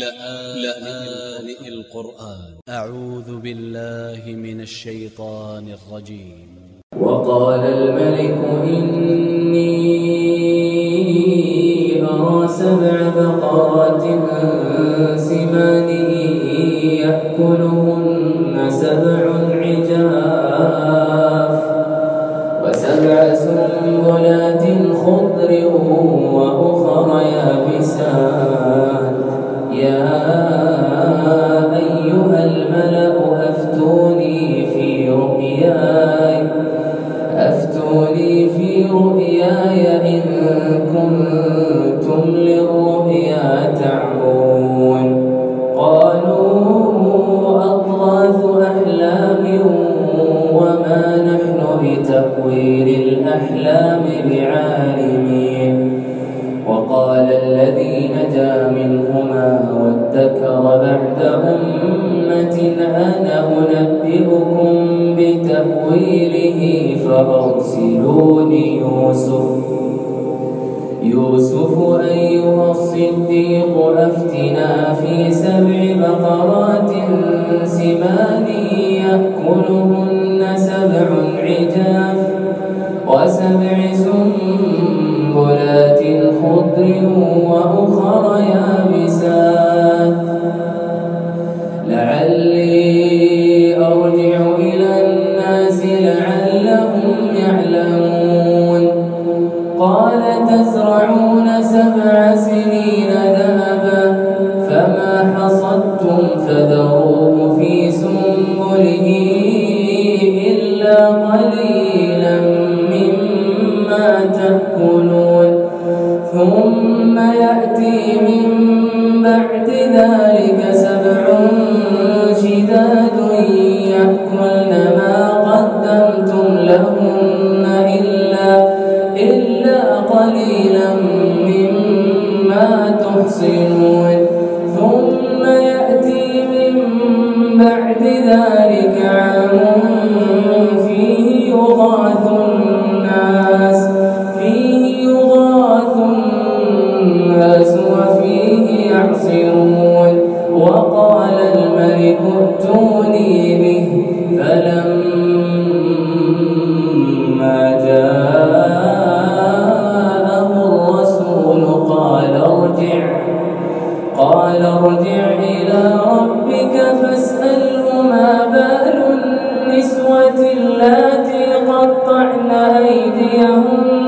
لآن القرآن. أ ع و ذ ب ا ل ل ه من ا ل ش ي ط ا ن ا ل ج ي م وقال الملك إني أرى سبع بقرات سمان يأكلهن سبع عجاف وسبع سنبلات خضر وأخر يابسات. يا أيها الملأ أفتوني في رؤياي الذي نجا منهما وادكر بعد أمة أنا أنبئكم بتأويله فأرسلوني يوسف يوسف أيها الصديق أفتنا في سبع بقرات سمان يأكلهن وأخر يابسات لعلي أرجع إلى الناس لعلهم يعلمون. قال تزرعون سبع سنين دابا فما حصدتم فذروه في سنبله إلا قليلا مما تأكلون. ثم يأتي من بعد ذلك سبع شداد يأكلن ما قدمتم لهن إلا إلا قليلا مما تحصنون ثم يأتي من بعد ذلك ائتوني به. فلما جاءه الرسول قال ارجع. قال ارجع إلى ربك فاسأله ما بال النسوة اللاتي قطعن أيديهن.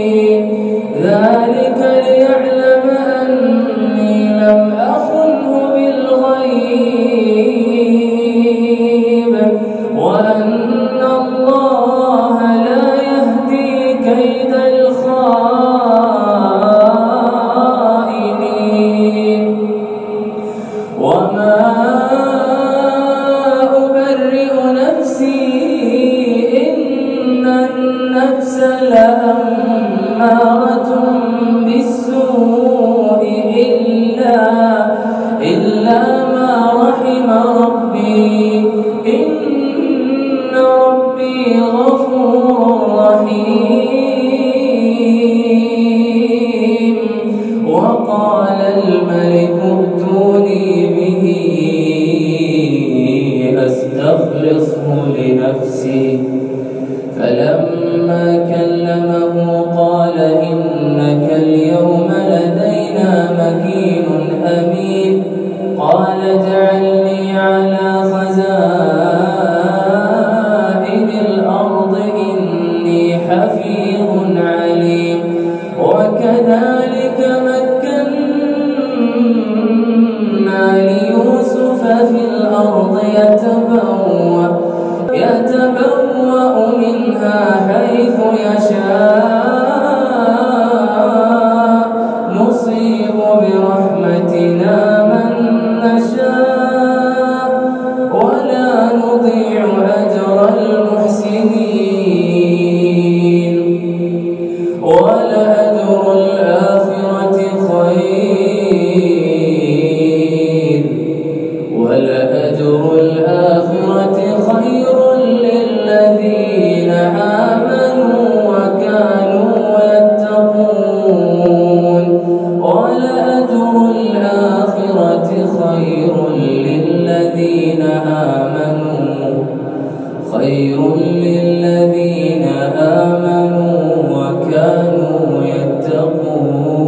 ذلك النفس لأمارة بالسوء إلا إلا ما رحم ربي. إن ربي غفور رحيم. اليوم لدينا مكين أمين. قال اجعلني على خزائن الأرض إني حفيظ عليم. وكذلك للذين آمنوا وكانوا يتقون.